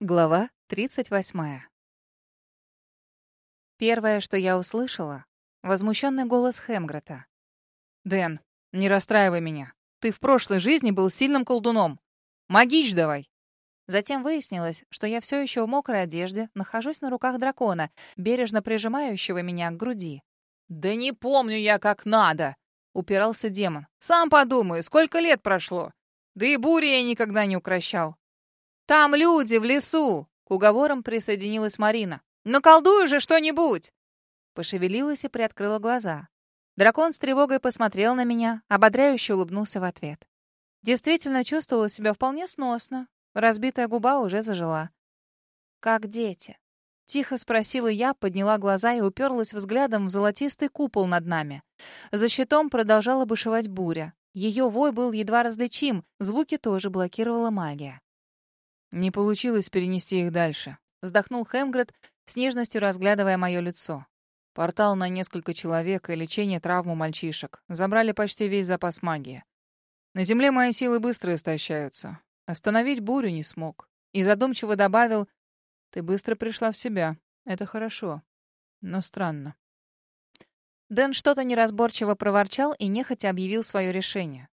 Глава 38. Первое, что я услышала — возмущенный голос Хемгрета. «Дэн, не расстраивай меня. Ты в прошлой жизни был сильным колдуном. Магич давай!» Затем выяснилось, что я все еще в мокрой одежде, нахожусь на руках дракона, бережно прижимающего меня к груди. «Да не помню я, как надо!» — упирался демон. «Сам подумай, сколько лет прошло! Да и бури я никогда не укращал. «Там люди, в лесу!» К уговорам присоединилась Марина. «Наколдуй же что-нибудь!» Пошевелилась и приоткрыла глаза. Дракон с тревогой посмотрел на меня, ободряюще улыбнулся в ответ. Действительно чувствовала себя вполне сносно. Разбитая губа уже зажила. «Как дети?» Тихо спросила я, подняла глаза и уперлась взглядом в золотистый купол над нами. За щитом продолжала бушевать буря. Ее вой был едва различим, звуки тоже блокировала магия. Не получилось перенести их дальше. Вздохнул Хемгред, с нежностью разглядывая мое лицо. Портал на несколько человек и лечение травм у мальчишек. Забрали почти весь запас магии. На земле мои силы быстро истощаются. Остановить бурю не смог. И задумчиво добавил, «Ты быстро пришла в себя. Это хорошо. Но странно». Дэн что-то неразборчиво проворчал и нехотя объявил свое решение.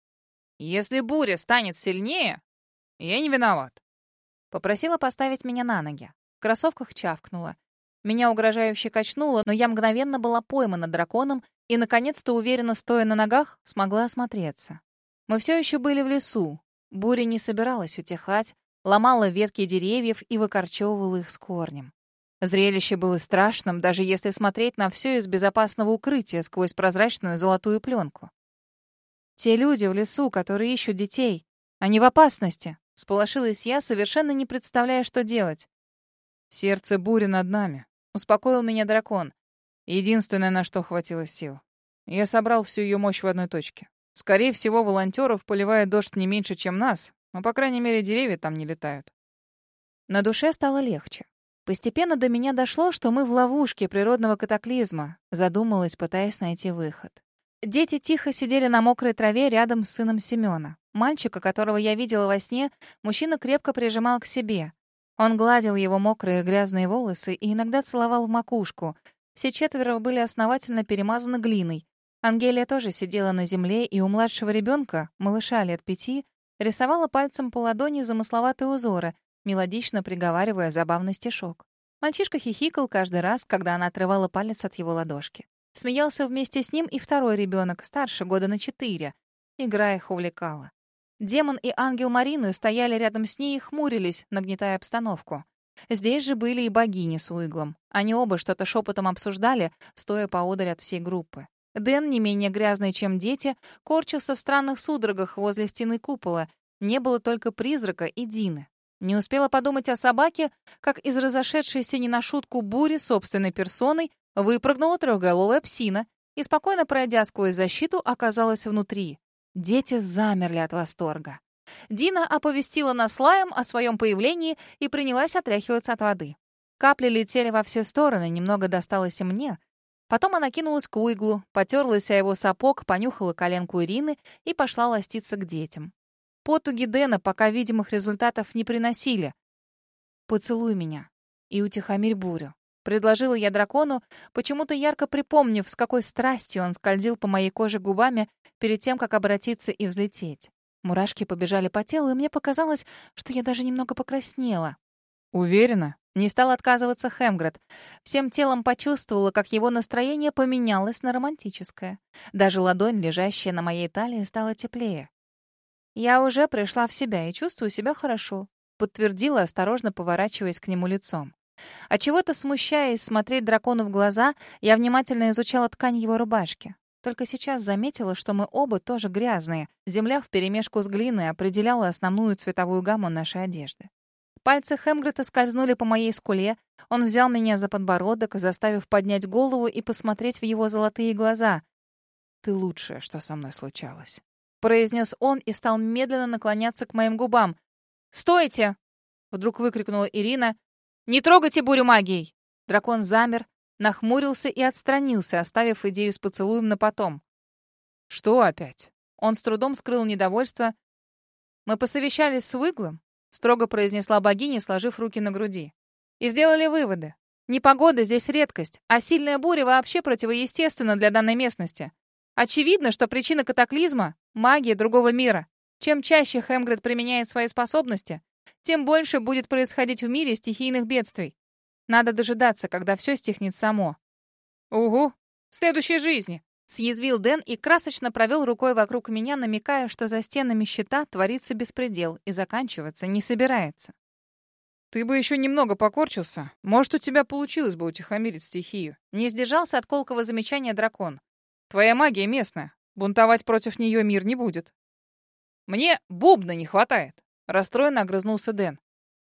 «Если буря станет сильнее, я не виноват. Попросила поставить меня на ноги. В кроссовках чавкнула. Меня угрожающе качнуло, но я мгновенно была поймана драконом и, наконец-то, уверенно стоя на ногах, смогла осмотреться. Мы все еще были в лесу. Буря не собиралась утихать, ломала ветки деревьев и выкорчевывала их с корнем. Зрелище было страшным, даже если смотреть на все из безопасного укрытия сквозь прозрачную золотую пленку. Те люди в лесу, которые ищут детей, они в опасности. Сполошилась я, совершенно не представляя, что делать. «Сердце бури над нами», — успокоил меня дракон. Единственное, на что хватило сил. Я собрал всю ее мощь в одной точке. Скорее всего, волонтеров поливает дождь не меньше, чем нас, но, по крайней мере, деревья там не летают. На душе стало легче. Постепенно до меня дошло, что мы в ловушке природного катаклизма, задумалась, пытаясь найти выход. Дети тихо сидели на мокрой траве рядом с сыном Семена. Мальчика, которого я видела во сне, мужчина крепко прижимал к себе. Он гладил его мокрые грязные волосы и иногда целовал в макушку. Все четверо были основательно перемазаны глиной. Ангелия тоже сидела на земле, и у младшего ребенка, малыша лет пяти, рисовала пальцем по ладони замысловатые узоры, мелодично приговаривая забавный стишок. Мальчишка хихикал каждый раз, когда она отрывала палец от его ладошки. Смеялся вместе с ним и второй ребенок, старше года на четыре. Игра их увлекала. Демон и ангел Марины стояли рядом с ней и хмурились, нагнетая обстановку. Здесь же были и богини с Уиглом. Они оба что-то шепотом обсуждали, стоя поодаль от всей группы. Дэн, не менее грязный, чем дети, корчился в странных судорогах возле стены купола. Не было только призрака и Дины. Не успела подумать о собаке, как из разошедшейся не на шутку бури собственной персоной выпрыгнула трехголовая псина и, спокойно пройдя сквозь защиту, оказалась внутри. Дети замерли от восторга. Дина оповестила нас лаем о своем появлении и принялась отряхиваться от воды. Капли летели во все стороны, немного досталось и мне. Потом она кинулась к Уиглу, потерлась о его сапог, понюхала коленку Ирины и пошла ластиться к детям. Потуги Дэна пока видимых результатов не приносили. «Поцелуй меня и утихомирь бурю», Предложила я дракону, почему-то ярко припомнив, с какой страстью он скользил по моей коже губами перед тем, как обратиться и взлететь. Мурашки побежали по телу, и мне показалось, что я даже немного покраснела. «Уверена?» Не стал отказываться Хемгред. Всем телом почувствовала, как его настроение поменялось на романтическое. Даже ладонь, лежащая на моей талии, стала теплее. «Я уже пришла в себя и чувствую себя хорошо», — подтвердила, осторожно поворачиваясь к нему лицом. А чего-то смущаясь смотреть дракону в глаза, я внимательно изучала ткань его рубашки. Только сейчас заметила, что мы оба тоже грязные. Земля вперемешку с глиной определяла основную цветовую гамму нашей одежды. Пальцы Хемгрета скользнули по моей скуле. Он взял меня за подбородок, заставив поднять голову и посмотреть в его золотые глаза. «Ты лучшее, что со мной случалось», — произнес он и стал медленно наклоняться к моим губам. «Стойте!» — вдруг выкрикнула Ирина. «Не трогайте бурю магией!» Дракон замер, нахмурился и отстранился, оставив идею с поцелуем на потом. «Что опять?» Он с трудом скрыл недовольство. «Мы посовещались с Уиглом. строго произнесла богиня, сложив руки на груди. И сделали выводы. Непогода здесь редкость, а сильная буря вообще противоестественна для данной местности. Очевидно, что причина катаклизма — магия другого мира. Чем чаще Хемгрид применяет свои способности, тем больше будет происходить в мире стихийных бедствий. Надо дожидаться, когда все стихнет само. «Угу, в следующей жизни», — съязвил Дэн и красочно провел рукой вокруг меня, намекая, что за стенами щита творится беспредел и заканчиваться не собирается. «Ты бы еще немного покорчился. Может, у тебя получилось бы утихомирить стихию». Не сдержался от колкого замечания дракон. «Твоя магия местная. Бунтовать против нее мир не будет». «Мне бубна не хватает», — расстроенно огрызнулся Дэн.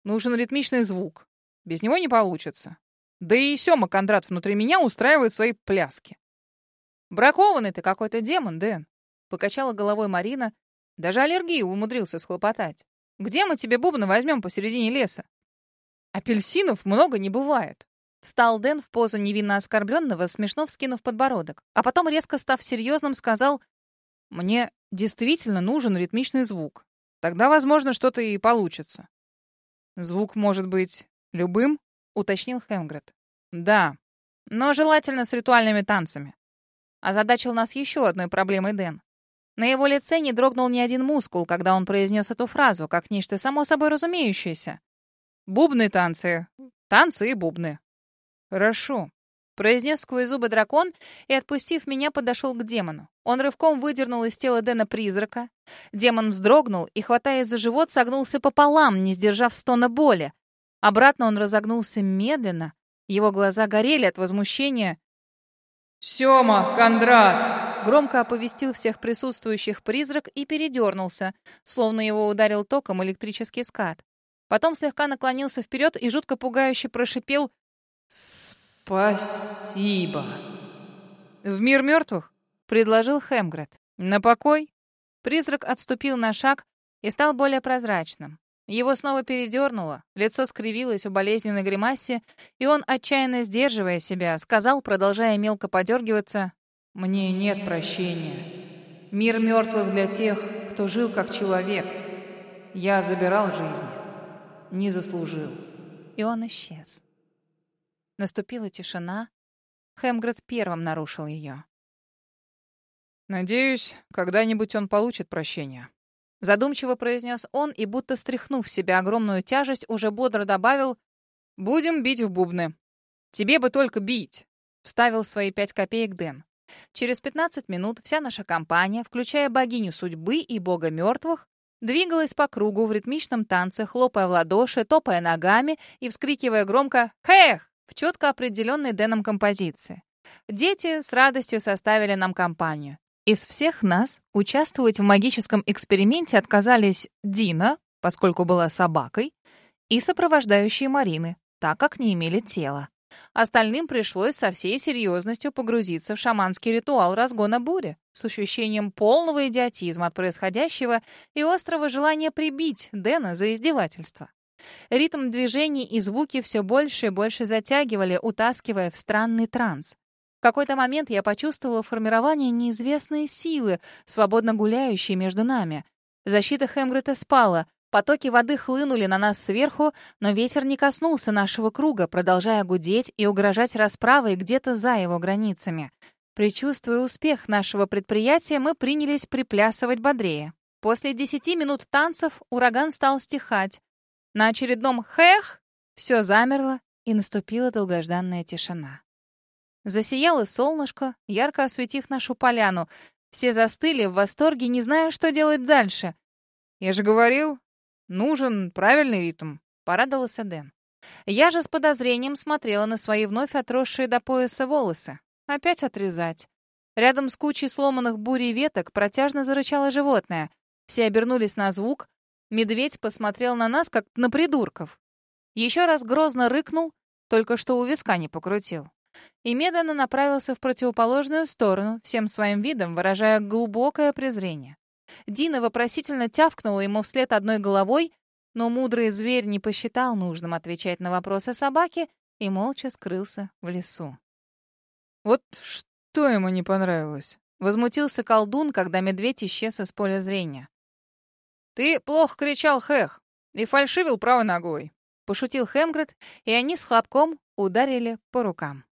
«Нужен ритмичный звук. Без него не получится. Да и Сёма Кондрат внутри меня устраивает свои пляски». «Бракованный ты какой-то демон, Дэн», — покачала головой Марина. Даже аллергию умудрился схлопотать. «Где мы тебе бубна возьмем посередине леса?» «Апельсинов много не бывает», Встал Дэн в позу невинно оскорбленного, смешно вскинув подбородок. А потом, резко став серьезным, сказал, «Мне действительно нужен ритмичный звук. Тогда, возможно, что-то и получится». «Звук может быть любым?» — уточнил Хемгред. «Да, но желательно с ритуальными танцами». Озадачил нас еще одной проблемой Дэн. На его лице не дрогнул ни один мускул, когда он произнес эту фразу, как нечто само собой разумеющееся. «Бубны танцы. Танцы и бубны. «Хорошо», — произнес сквозь зубы дракон и, отпустив меня, подошел к демону. Он рывком выдернул из тела Дэна призрака. Демон вздрогнул и, хватаясь за живот, согнулся пополам, не сдержав стона боли. Обратно он разогнулся медленно. Его глаза горели от возмущения. «Сёма, Кондрат!» Громко оповестил всех присутствующих призрак и передернулся, словно его ударил током электрический скат. Потом слегка наклонился вперед и жутко пугающе прошипел «Спасибо». «В мир мертвых?» — предложил Хемгред. «На покой?» Призрак отступил на шаг и стал более прозрачным. Его снова передернуло, лицо скривилось в болезненной гримасе, и он, отчаянно сдерживая себя, сказал, продолжая мелко подергиваться, «Мне нет прощения. Мир мертвых для тех, кто жил как человек. Я забирал жизнь. Не заслужил». И он исчез. Наступила тишина. Хемгред первым нарушил ее. «Надеюсь, когда-нибудь он получит прощение». Задумчиво произнес он и, будто стряхнув в себя огромную тяжесть, уже бодро добавил «Будем бить в бубны». «Тебе бы только бить», — вставил свои пять копеек Дэн. Через 15 минут вся наша компания, включая богиню судьбы и бога мертвых, двигалась по кругу в ритмичном танце, хлопая в ладоши, топая ногами и вскрикивая громко «Хэх!» В четко определенной Дэном композиции. Дети с радостью составили нам компанию. Из всех нас участвовать в магическом эксперименте отказались Дина, поскольку была собакой, и сопровождающие Марины, так как не имели тела. Остальным пришлось со всей серьезностью погрузиться в шаманский ритуал разгона бури с ощущением полного идиотизма от происходящего и острого желания прибить Дэна за издевательство. Ритм движений и звуки все больше и больше затягивали, утаскивая в странный транс. В какой-то момент я почувствовала формирование неизвестной силы, свободно гуляющей между нами. Защита Хемгрета спала, потоки воды хлынули на нас сверху, но ветер не коснулся нашего круга, продолжая гудеть и угрожать расправой где-то за его границами. Причувствуя успех нашего предприятия, мы принялись приплясывать бодрее. После десяти минут танцев ураган стал стихать. На очередном «хэх» все замерло, и наступила долгожданная тишина. Засияло солнышко, ярко осветив нашу поляну. Все застыли в восторге, не зная, что делать дальше. «Я же говорил, нужен правильный ритм», — порадовался Дэн. Я же с подозрением смотрела на свои вновь отросшие до пояса волосы. Опять отрезать. Рядом с кучей сломанных бурей веток протяжно зарычало животное. Все обернулись на звук, Медведь посмотрел на нас, как на придурков. Еще раз грозно рыкнул, только что у виска не покрутил. И медленно направился в противоположную сторону, всем своим видом выражая глубокое презрение. Дина вопросительно тявкнула ему вслед одной головой, но мудрый зверь не посчитал нужным отвечать на вопросы собаки и молча скрылся в лесу. «Вот что ему не понравилось?» Возмутился колдун, когда медведь исчез из поля зрения. «Ты плохо кричал, Хэх. И фальшивил правой ногой. Пошутил Хемгред, и они с хлопком ударили по рукам.